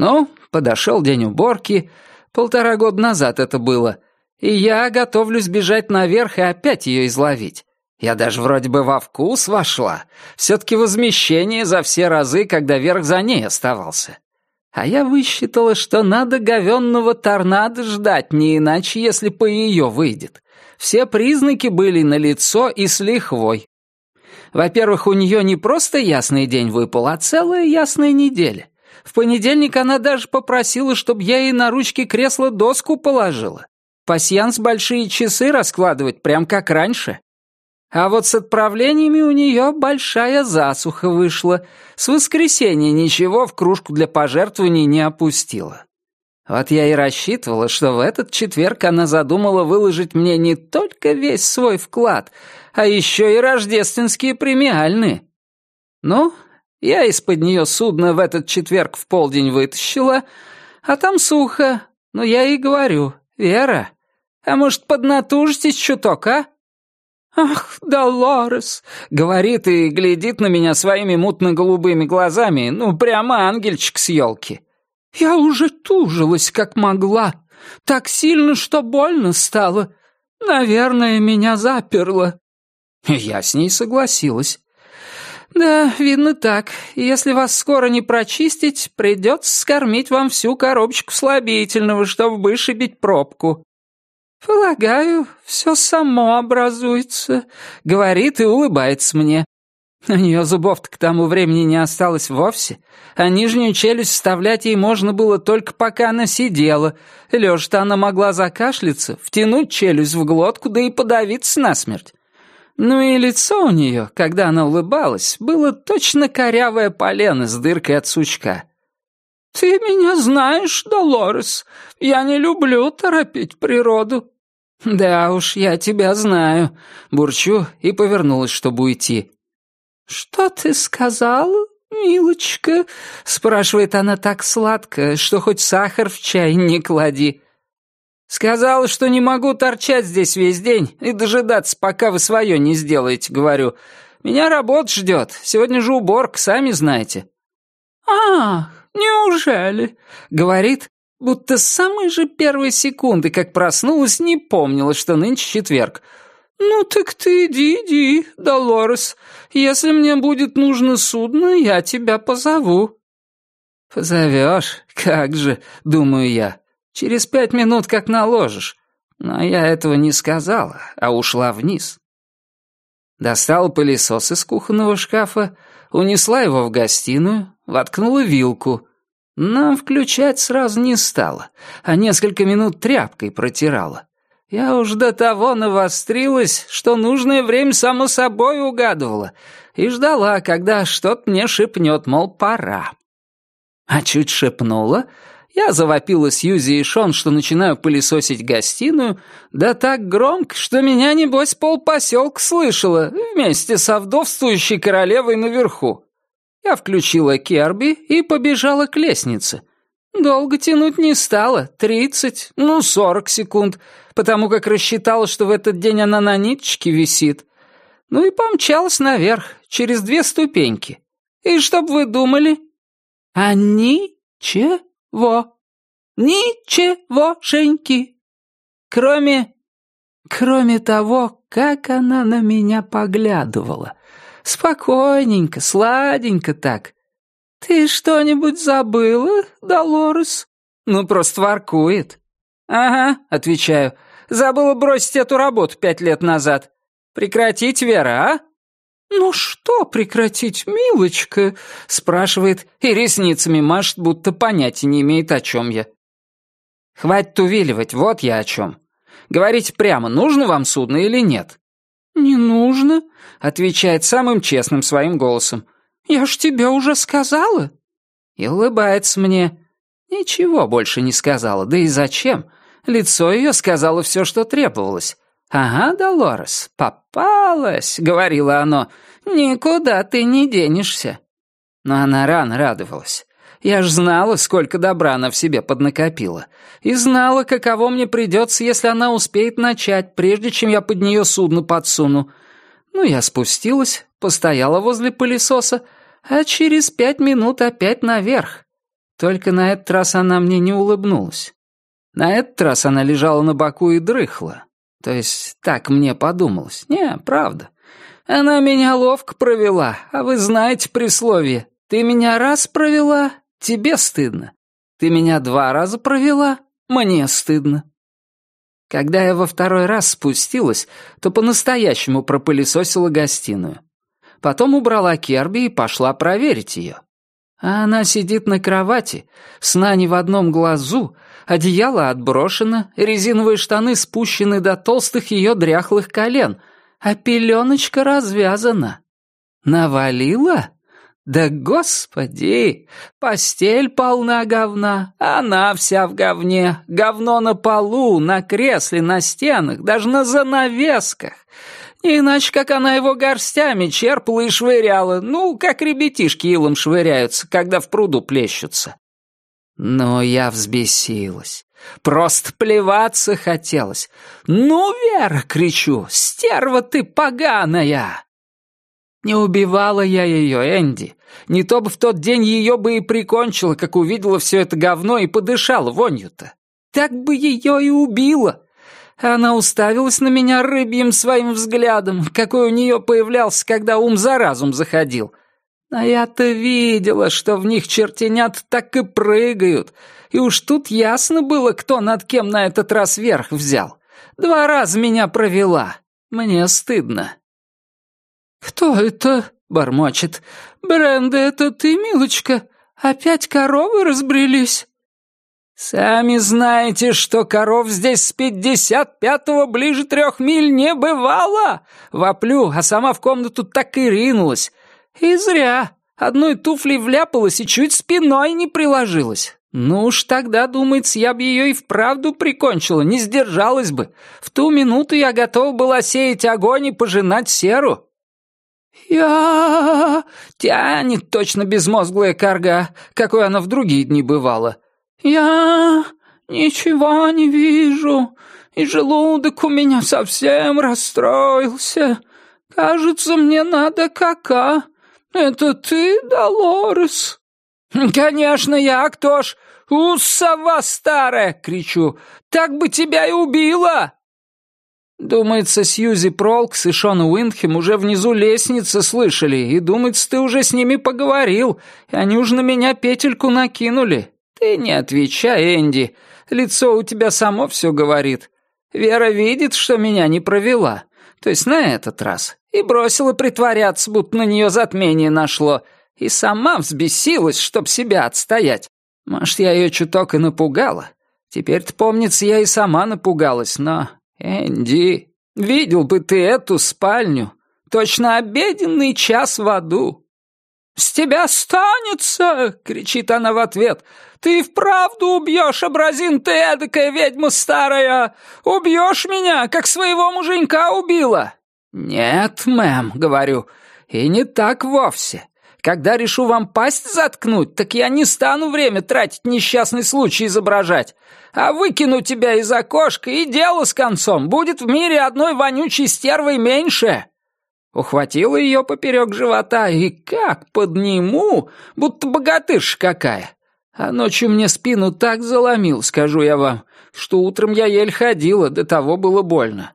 Ну, подошел день уборки, полтора года назад это было, и я готовлюсь бежать наверх и опять ее изловить. Я даже вроде бы во вкус вошла. Все-таки возмещение за все разы, когда верх за ней оставался. А я высчитала, что надо говенного торнадо ждать, не иначе, если по ее выйдет. Все признаки были налицо и с лихвой. Во-первых, у нее не просто ясный день выпал, а целая ясная неделя. В понедельник она даже попросила, чтобы я ей на ручки кресла доску положила. Пасьянс большие часы раскладывать, прям как раньше. А вот с отправлениями у нее большая засуха вышла. С воскресенья ничего в кружку для пожертвований не опустила. Вот я и рассчитывала, что в этот четверг она задумала выложить мне не только весь свой вклад, а еще и рождественские премиальные. Ну, я из-под нее судно в этот четверг в полдень вытащила, а там сухо. Но я ей говорю, Вера, а может, поднатужитесь чуток, а? «Ах, Долорес!» — говорит и глядит на меня своими мутно-голубыми глазами, ну, прямо ангельчик с елки. «Я уже тужилась, как могла. Так сильно, что больно стало. Наверное, меня заперло». Я с ней согласилась. «Да, видно так. Если вас скоро не прочистить, придется скормить вам всю коробочку слабительного, чтобы вышибить пробку». «Полагаю, все само образуется», — говорит и улыбается мне. У нее зубов-то к тому времени не осталось вовсе, а нижнюю челюсть вставлять ей можно было только пока она сидела. Лежа-то она могла закашляться, втянуть челюсть в глотку, да и подавиться насмерть. Ну и лицо у нее, когда она улыбалась, было точно корявое полено с дыркой от сучка. «Ты меня знаешь, Долорес. Я не люблю торопить природу». «Да уж, я тебя знаю», — бурчу и повернулась, чтобы уйти. «Что ты сказала, милочка?» — спрашивает она так сладко, что хоть сахар в чай не клади. «Сказала, что не могу торчать здесь весь день и дожидаться, пока вы свое не сделаете», — говорю. «Меня работа ждет. Сегодня же уборка, сами знаете». «Ах, неужели?» — говорит, будто с самой же первой секунды, как проснулась, не помнила, что нынче четверг. «Ну так ты иди, иди, Долорес. Если мне будет нужно судно, я тебя позову». «Позовешь? Как же», — думаю я. «Через пять минут как наложишь». Но я этого не сказала, а ушла вниз. Достала пылесос из кухонного шкафа, унесла его в гостиную, воткнула вилку. Но включать сразу не стала, а несколько минут тряпкой протирала. Я уж до того навострилась, что нужное время само собой угадывала, и ждала, когда что-то мне шепнет, мол, пора. А чуть шепнула, я завопила Сьюзи и Шон, что начинаю пылесосить гостиную, да так громко, что меня, небось, полпоселка слышала, вместе со вдовствующей королевой наверху. Я включила Керби и побежала к лестнице. Долго тянуть не стала, тридцать, ну, сорок секунд, потому как рассчитала, что в этот день она на ниточке висит. Ну и помчалась наверх, через две ступеньки. И чтоб вы думали? А ничего. Ничегошеньки. Кроме... Кроме того, как она на меня поглядывала. Спокойненько, сладенько так. «Ты что-нибудь забыла, Долорес?» «Ну, просто воркует». «Ага», — отвечаю. «Забыла бросить эту работу пять лет назад. Прекратить, Вера, а?» «Ну что прекратить, милочка?» — спрашивает и ресницами машет, будто понятия не имеет, о чем я. «Хватит увиливать, вот я о чем. Говорите прямо, нужно вам судно или нет?» «Не нужно», — отвечает самым честным своим голосом. «Я ж тебе уже сказала». И улыбается мне. Ничего больше не сказала, да и зачем? Лицо ее сказало все, что требовалось. «Ага, Долорес, попалась», — говорило оно. «Никуда ты не денешься». Но она рано радовалась. Я ж знала, сколько добра она в себе поднакопила. И знала, каково мне придется, если она успеет начать, прежде чем я под нее судно подсуну. Ну, я спустилась, постояла возле пылесоса, а через пять минут опять наверх. Только на этот раз она мне не улыбнулась. На этот раз она лежала на боку и дрыхла. То есть так мне подумалось. Не, правда. Она меня ловко провела, а вы знаете присловие. Ты меня раз провела, тебе стыдно. Ты меня два раза провела, мне стыдно. Когда я во второй раз спустилась, то по-настоящему пропылесосила гостиную. Потом убрала Керби и пошла проверить ее. А она сидит на кровати, сна не в одном глазу, одеяло отброшено, резиновые штаны спущены до толстых ее дряхлых колен, а пеленочка развязана. Навалила? Да господи! Постель полна говна, она вся в говне, говно на полу, на кресле, на стенах, даже на занавесках. Иначе как она его горстями черпала и швыряла, ну, как ребятишки илом швыряются, когда в пруду плещутся. Но я взбесилась. Просто плеваться хотелось. «Ну, Вера!» — кричу. «Стерва ты поганая!» Не убивала я ее, Энди. Не то бы в тот день ее бы и прикончила, как увидела все это говно и подышала вонью-то. Так бы ее и убила. Она уставилась на меня рыбьим своим взглядом, какой у нее появлялся, когда ум за разум заходил. А я-то видела, что в них чертенят так и прыгают. И уж тут ясно было, кто над кем на этот раз верх взял. Два раза меня провела. Мне стыдно. «Кто это?» — бормочет. «Бренда, это ты, милочка? Опять коровы разбрелись?» «Сами знаете, что коров здесь с пятьдесят пятого ближе трех миль не бывало!» Воплю, а сама в комнату так и ринулась. И зря. Одной туфлей вляпалась и чуть спиной не приложилась. Ну уж тогда, думается, я бы ее и вправду прикончила, не сдержалась бы. В ту минуту я готова была сеять огонь и пожинать серу. «Я...» — тянет точно безмозглая карга, какой она в другие дни бывала. «Я ничего не вижу, и желудок у меня совсем расстроился. Кажется, мне надо кака. Это ты, Долорес?» «Конечно я, кто ж? У, старая!» — кричу. «Так бы тебя и убила!» Думается, Сьюзи Пролкс и Шон Уиндхем уже внизу лестницы слышали, и, думается, ты уже с ними поговорил, и они уж на меня петельку накинули. Ты не отвечай, Энди, лицо у тебя само все говорит. Вера видит, что меня не провела, то есть на этот раз, и бросила притворяться, будто на нее затмение нашло, и сама взбесилась, чтоб себя отстоять. Может, я ее чуток и напугала. Теперь-то, помнится, я и сама напугалась, но «Энди, видел бы ты эту спальню. Точно обеденный час в аду». «С тебя станется!» — кричит она в ответ. «Ты вправду убьешь, образин ты эдакая ведьма старая! Убьешь меня, как своего муженька убила!» «Нет, мэм», — говорю, — «и не так вовсе. Когда решу вам пасть заткнуть, так я не стану время тратить несчастный случай изображать, а выкину тебя из окошка, и дело с концом. Будет в мире одной вонючей стервой меньше». Ухватила ее поперек живота, и как подниму, будто богатырша какая. А ночью мне спину так заломил, скажу я вам, что утром я еле ходила, до того было больно.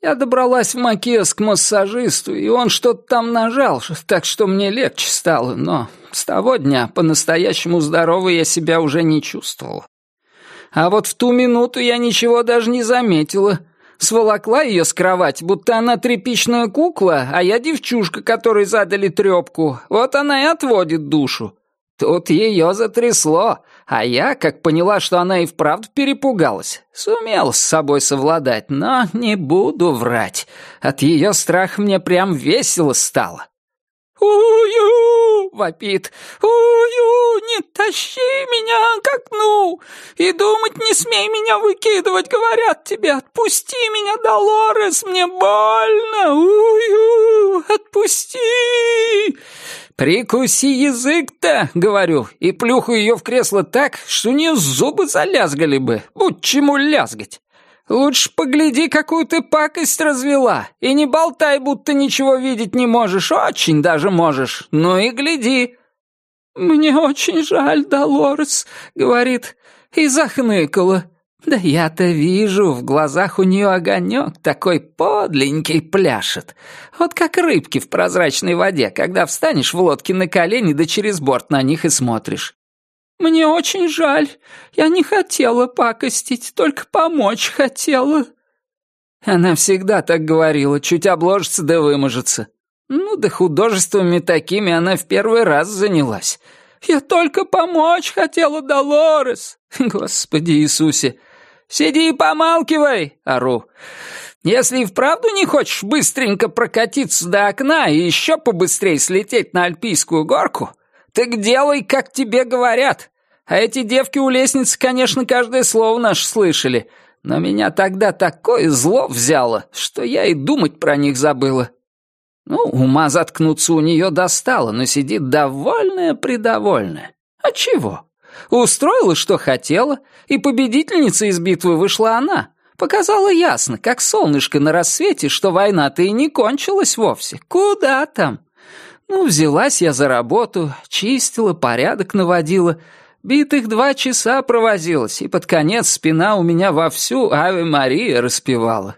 Я добралась в Макес к массажисту, и он что-то там нажал, так что мне легче стало, но с того дня по-настоящему здоровой я себя уже не чувствовала. А вот в ту минуту я ничего даже не заметила. Сволокла ее с кровати, будто она тряпичная кукла, а я девчушка, которой задали трепку. Вот она и отводит душу. Тут ее затрясло, а я, как поняла, что она и вправду перепугалась, сумела с собой совладать, но не буду врать. От ее страха мне прям весело стало. «Ую!» — вопит. «Ую! Не тащи меня к окну! И думать не смей меня выкидывать, говорят тебе! Отпусти меня, Долорес, мне больно! Ую! Отпусти!» «Прикуси язык-то!» — говорю, и плюху ее в кресло так, что у нее зубы залязгали бы, будь чему лязгать. Лучше погляди, какую ты пакость развела, и не болтай, будто ничего видеть не можешь, очень даже можешь. Ну и гляди». «Мне очень жаль, Долорес», — говорит, и захныкала. Да я-то вижу, в глазах у нее огонек такой подленький пляшет. Вот как рыбки в прозрачной воде, когда встанешь в лодке на колени да через борт на них и смотришь. Мне очень жаль. Я не хотела пакостить, только помочь хотела. Она всегда так говорила, чуть обложится да выможется. Ну да художествами такими она в первый раз занялась. Я только помочь хотела, Долорес. Господи Иисусе. Сиди и помалкивай, ору. Если и вправду не хочешь быстренько прокатиться до окна и еще побыстрее слететь на Альпийскую горку, так делай, как тебе говорят. А эти девки у лестницы, конечно, каждое слово наше слышали, но меня тогда такое зло взяло, что я и думать про них забыла. Ну, ума заткнуться у нее достало, но сидит довольная-предовольная. А чего? Устроила, что хотела, и победительницей из битвы вышла она. Показала ясно, как солнышко на рассвете, что война-то и не кончилась вовсе. Куда там? Ну, взялась я за работу, чистила, порядок наводила. Битых два часа провозилась, и под конец спина у меня вовсю Аве Мария распевала.